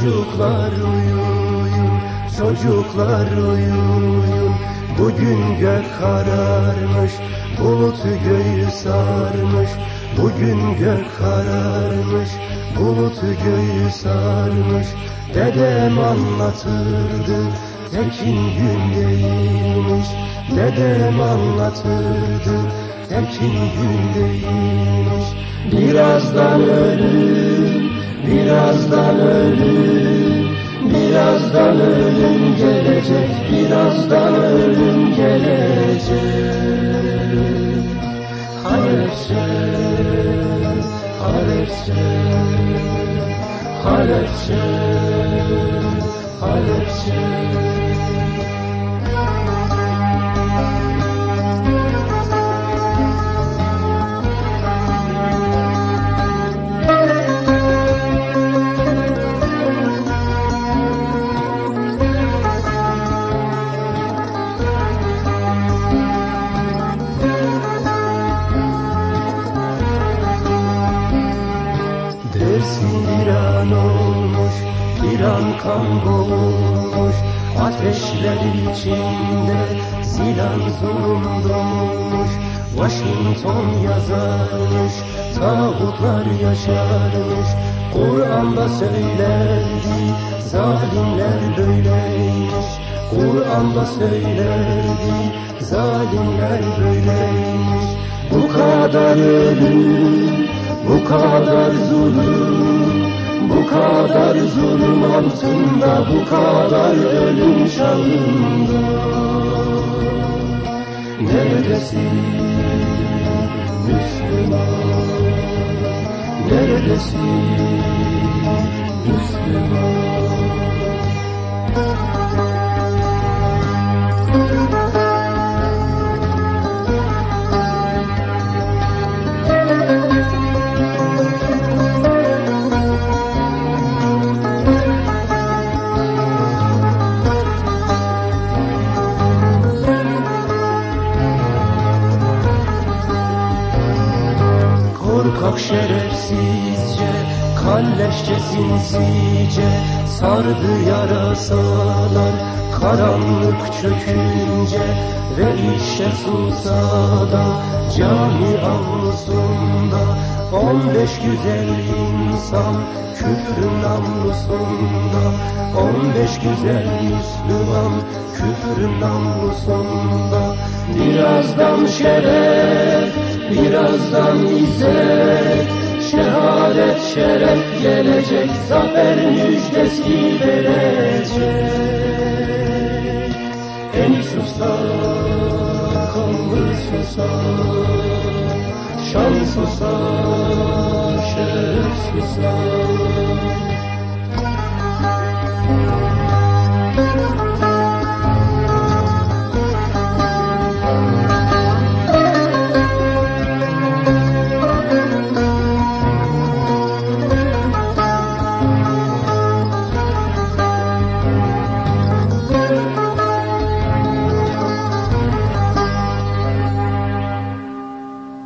Çocuklar uyuyun, çocuklar uyuyun Bugün gök kararmış, bulut göğü sarmış. Bugün gök kararmış, bulut göğü sarmış. Dedem anlatırdı, tekin gün değilmiş. Dedem anlatırdı, tekin gün değilmiş. Birazdan ölüm, birazdan ölüm Birazdan ölüm gelecek, birazdan ölüm gelecek. Halepçe, Halepçe, Halepçe, Halepçe Dersiran olmuş, bir an kan boğulmuş Ateşler içinde zilan zulüm dolmuş Washington yazarmış, tağutlar yaşarmış. Kur'an'da söylerdi, zalimler böyleymiş. Kur'an'da söylerdi, zalimler böyleymiş Bu kadar ölüm bu kadar zulüm, bu kadar zulüm altında, bu kadar ölüm çağında. Neredesin Müslüman? Neredesin Korkak şerefsizce, kalleşçe sinsice Sardı yarasalar. Karanlık çökünce Ve işte Susa'da cami avlusunda On beş güzel insan küfrün namlusunda. On beş güzel Müslüman küfrün namlusunda. Birazdan şeref Birazdan izzet, şehadet şeref gelecek, zafer müjdesi verecek. En susa, kanlı susa, şan susa, şeref susa.